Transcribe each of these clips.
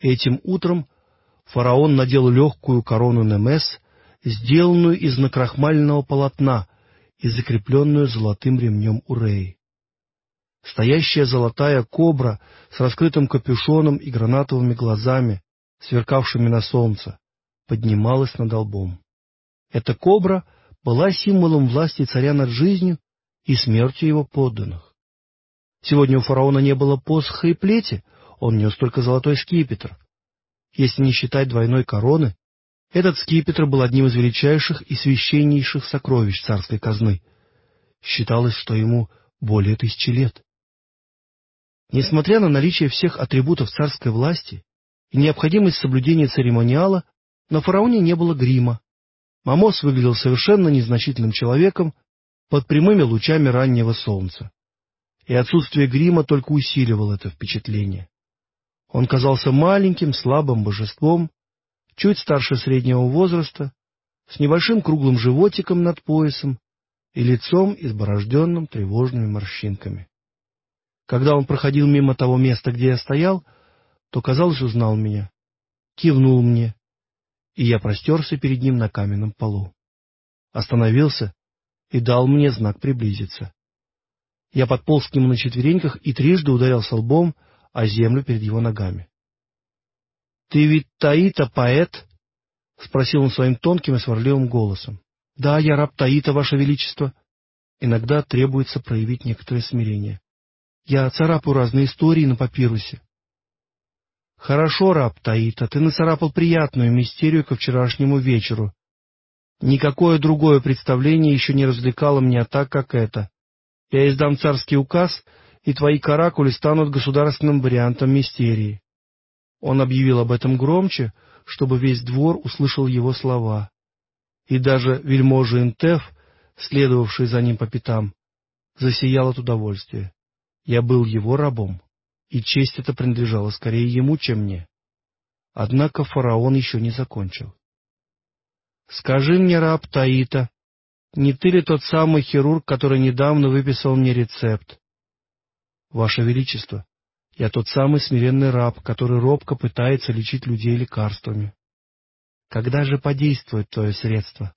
Этим утром фараон надел легкую корону Немес, сделанную из накрахмаленного полотна и закрепленную золотым ремнем Уреи. Стоящая золотая кобра с раскрытым капюшоном и гранатовыми глазами, сверкавшими на солнце, поднималась над лбом. Эта кобра была символом власти царя над жизнью и смертью его подданных. Сегодня у фараона не было посоха и плети, он нес только золотой скипетр. Если не считать двойной короны, этот скипетр был одним из величайших и священнейших сокровищ царской казны. Считалось, что ему более тысячи лет. Несмотря на наличие всех атрибутов царской власти и необходимость соблюдения церемониала, на фараоне не было грима. Мамос выглядел совершенно незначительным человеком под прямыми лучами раннего солнца. И отсутствие грима только усиливало это впечатление. Он казался маленьким, слабым божеством, чуть старше среднего возраста, с небольшим круглым животиком над поясом и лицом, изборожденным тревожными морщинками. Когда он проходил мимо того места, где я стоял, то, казалось, узнал меня, кивнул мне, и я простерся перед ним на каменном полу. Остановился и дал мне знак приблизиться. Я подполз к нему на четвереньках и трижды ударился лбом о землю перед его ногами. — Ты ведь Таита поэт? — спросил он своим тонким и сварливым голосом. — Да, я раб Таита, ваше величество. Иногда требуется проявить некоторое смирение. Я царапаю разные истории на папирусе. — Хорошо, раб Таита, ты нацарапал приятную мистерию ко вчерашнему вечеру. Никакое другое представление еще не развлекало меня так, как это. Я издам царский указ, и твои каракули станут государственным вариантом мистерии. Он объявил об этом громче, чтобы весь двор услышал его слова. И даже вельможа Интеф, следовавший за ним по пятам, засиял от удовольствия. Я был его рабом, и честь эта принадлежала скорее ему, чем мне. Однако фараон еще не закончил. — Скажи мне, раб Таита, не ты ли тот самый хирург, который недавно выписал мне рецепт? — Ваше Величество, я тот самый смиренный раб, который робко пытается лечить людей лекарствами. — Когда же подействует твое средство?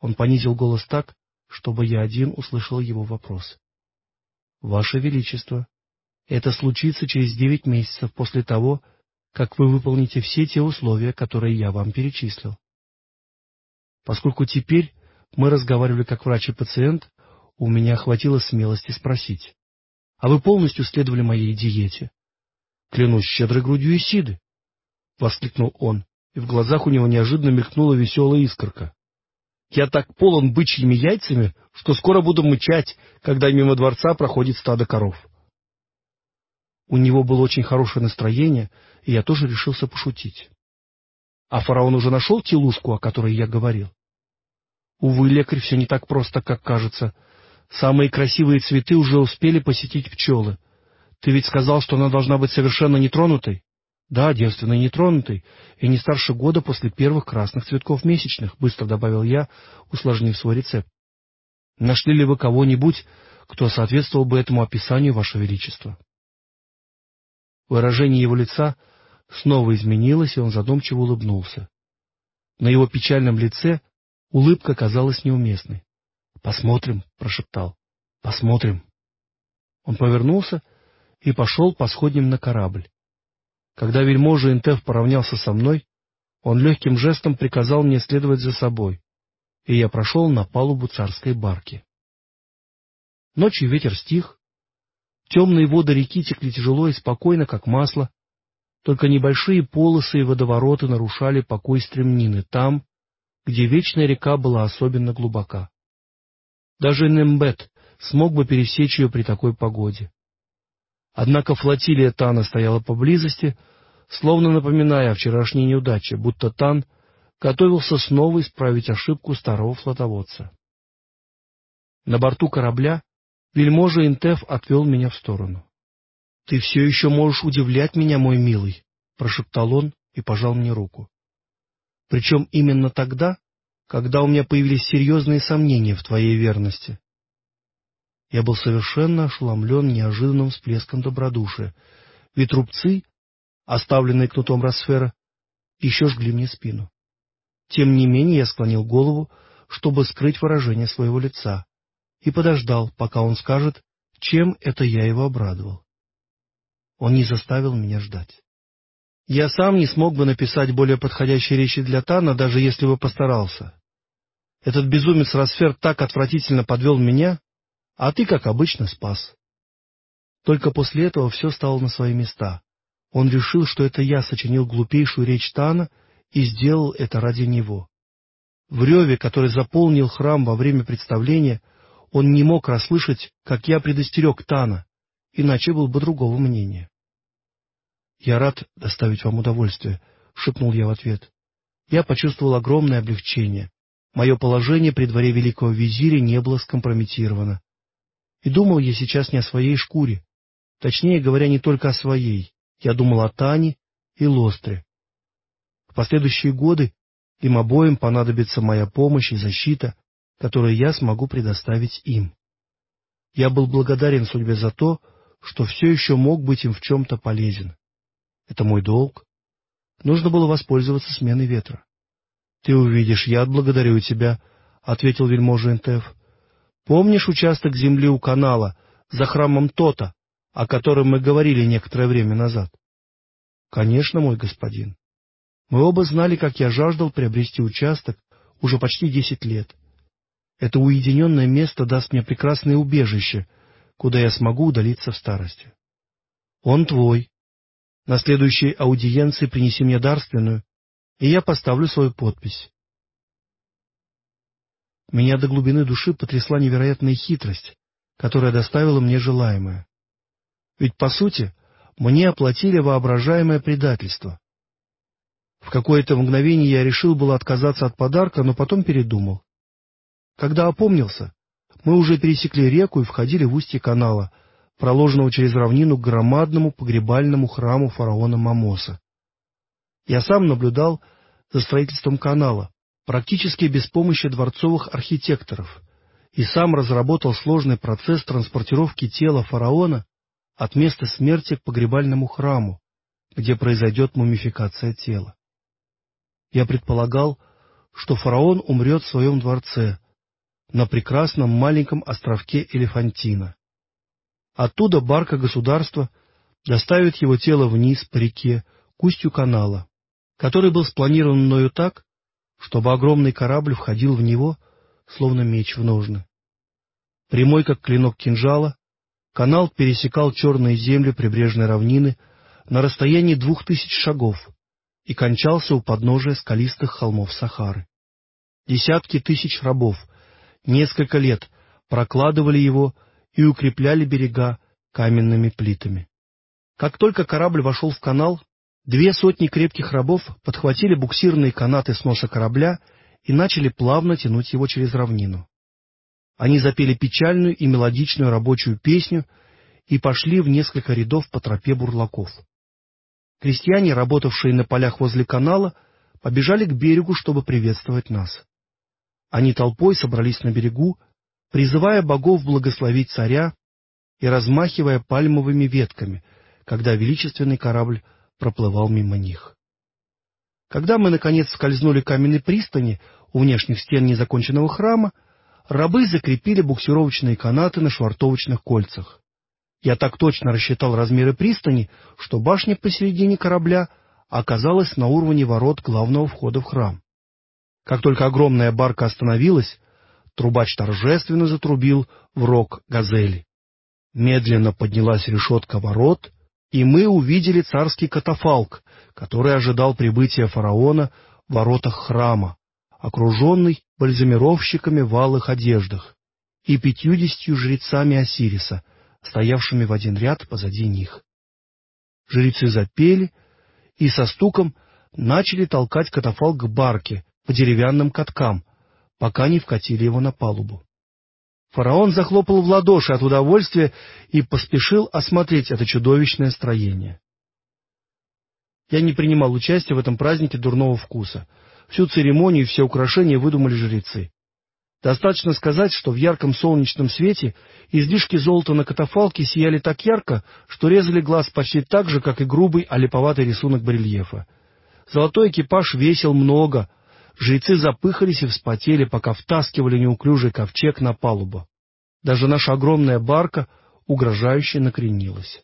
Он понизил голос так, чтобы я один услышал его вопрос. Ваше Величество, это случится через девять месяцев после того, как вы выполните все те условия, которые я вам перечислил. Поскольку теперь мы разговаривали как врач и пациент, у меня хватило смелости спросить. А вы полностью следовали моей диете? Клянусь щедрой грудью Исиды! — воскликнул он, и в глазах у него неожиданно мелькнула веселая искорка. Я так полон бычьими яйцами, что скоро буду мычать, когда мимо дворца проходит стадо коров. У него было очень хорошее настроение, и я тоже решился пошутить. А фараон уже нашел телушку, о которой я говорил? Увы, лекарь, все не так просто, как кажется. Самые красивые цветы уже успели посетить пчелы. Ты ведь сказал, что она должна быть совершенно нетронутой? Да, девственной нетронутой, и не старше года после первых красных цветков месячных, быстро добавил я, усложнив свой рецепт. Нашли ли вы кого-нибудь, кто соответствовал бы этому описанию, Ваше Величество? Выражение его лица снова изменилось, и он задумчиво улыбнулся. На его печальном лице улыбка казалась неуместной. — Посмотрим, — прошептал. — Посмотрим. Он повернулся и пошел по сходням на корабль. Когда вельможа Интеф поравнялся со мной, он легким жестом приказал мне следовать за собой, и я прошел на палубу царской барки. Ночью ветер стих, темные воды реки текли тяжело и спокойно, как масло, только небольшие полосы и водовороты нарушали покой стремнины там, где вечная река была особенно глубока. Даже Нембет смог бы пересечь ее при такой погоде. Однако флотилия Тана стояла поблизости, словно напоминая о вчерашней неудаче, будто Тан готовился снова исправить ошибку старого флотоводца. На борту корабля вельможа Интеф отвел меня в сторону. — Ты все еще можешь удивлять меня, мой милый, — прошептал он и пожал мне руку. Причем именно тогда, когда у меня появились серьезные сомнения в твоей верности. Я был совершенно ошеломлен неожиданным всплеском добродушия, ведь рубцы оставленные кнутом Росфера, еще жгли мне спину. Тем не менее я склонил голову, чтобы скрыть выражение своего лица, и подождал, пока он скажет, чем это я его обрадовал. Он не заставил меня ждать. Я сам не смог бы написать более подходящие речи для Тана, даже если бы постарался. Этот безумец Росфер так отвратительно подвел меня, а ты, как обычно, спас. Только после этого все стало на свои места. Он решил, что это я сочинил глупейшую речь Тана и сделал это ради него. В реве, который заполнил храм во время представления, он не мог расслышать, как я предостерег Тана, иначе был бы другого мнения. «Я рад доставить вам удовольствие», — шепнул я в ответ. Я почувствовал огромное облегчение. Мое положение при дворе великого визиря не было скомпрометировано. И думал я сейчас не о своей шкуре, точнее говоря, не только о своей. Я думал о Тане и Лостре. В последующие годы им обоим понадобится моя помощь и защита, которую я смогу предоставить им. Я был благодарен судьбе за то, что все еще мог быть им в чем-то полезен. Это мой долг. Нужно было воспользоваться сменой ветра. — Ты увидишь, я отблагодарю тебя, — ответил вельможа Энтеф. — Помнишь участок земли у канала, за храмом Тота, о котором мы говорили некоторое время назад? — Конечно, мой господин. Мы оба знали, как я жаждал приобрести участок уже почти десять лет. Это уединенное место даст мне прекрасное убежище, куда я смогу удалиться в старости. Он твой. На следующей аудиенции принеси мне дарственную, и я поставлю свою подпись. Меня до глубины души потрясла невероятная хитрость, которая доставила мне желаемое. Ведь, по сути, мне оплатили воображаемое предательство. В какое-то мгновение я решил было отказаться от подарка, но потом передумал. Когда опомнился, мы уже пересекли реку и входили в устье канала, проложенного через равнину к громадному погребальному храму фараона Мамоса. Я сам наблюдал за строительством канала, практически без помощи дворцовых архитекторов, и сам разработал сложный процесс транспортировки тела фараона от места смерти к погребальному храму, где произойдет мумификация тела. Я предполагал, что фараон умрет в своем дворце, на прекрасном маленьком островке Элефантина. Оттуда барка государства доставит его тело вниз по реке, к устью канала, который был спланирован мною так, чтобы огромный корабль входил в него, словно меч в ножны. Прямой, как клинок кинжала, канал пересекал черные земли прибрежной равнины на расстоянии двух тысяч шагов и кончался у подножия скалистых холмов Сахары. Десятки тысяч рабов несколько лет прокладывали его и укрепляли берега каменными плитами. Как только корабль вошел в канал, две сотни крепких рабов подхватили буксирные канаты с носа корабля и начали плавно тянуть его через равнину. Они запели печальную и мелодичную рабочую песню и пошли в несколько рядов по тропе бурлаков. Крестьяне, работавшие на полях возле канала, побежали к берегу, чтобы приветствовать нас. Они толпой собрались на берегу, призывая богов благословить царя и размахивая пальмовыми ветками, когда величественный корабль проплывал мимо них. Когда мы, наконец, скользнули к каменной пристани у внешних стен незаконченного храма, рабы закрепили буксировочные канаты на швартовочных кольцах. Я так точно рассчитал размеры пристани, что башня посередине корабля оказалась на уровне ворот главного входа в храм. Как только огромная барка остановилась, трубач торжественно затрубил в рог газели. Медленно поднялась решетка ворот, и мы увидели царский катафалк, который ожидал прибытия фараона в воротах храма, окруженный бальзамировщиками в алых одеждах и пятьюдесятью жрецами Осириса, стоявшими в один ряд позади них. Жрецы запели и со стуком начали толкать катафалк к барке, по деревянным каткам, пока не вкатили его на палубу. Фараон захлопал в ладоши от удовольствия и поспешил осмотреть это чудовищное строение. Я не принимал участия в этом празднике дурного вкуса. Всю церемонию и все украшения выдумали жрецы. Достаточно сказать, что в ярком солнечном свете излишки золота на катафалке сияли так ярко, что резали глаз почти так же, как и грубый, олиповатый рисунок барельефа. Золотой экипаж весил много. Жрецы запыхались и вспотели, пока втаскивали неуклюжий ковчег на палубу. Даже наша огромная барка угрожающе накренилась.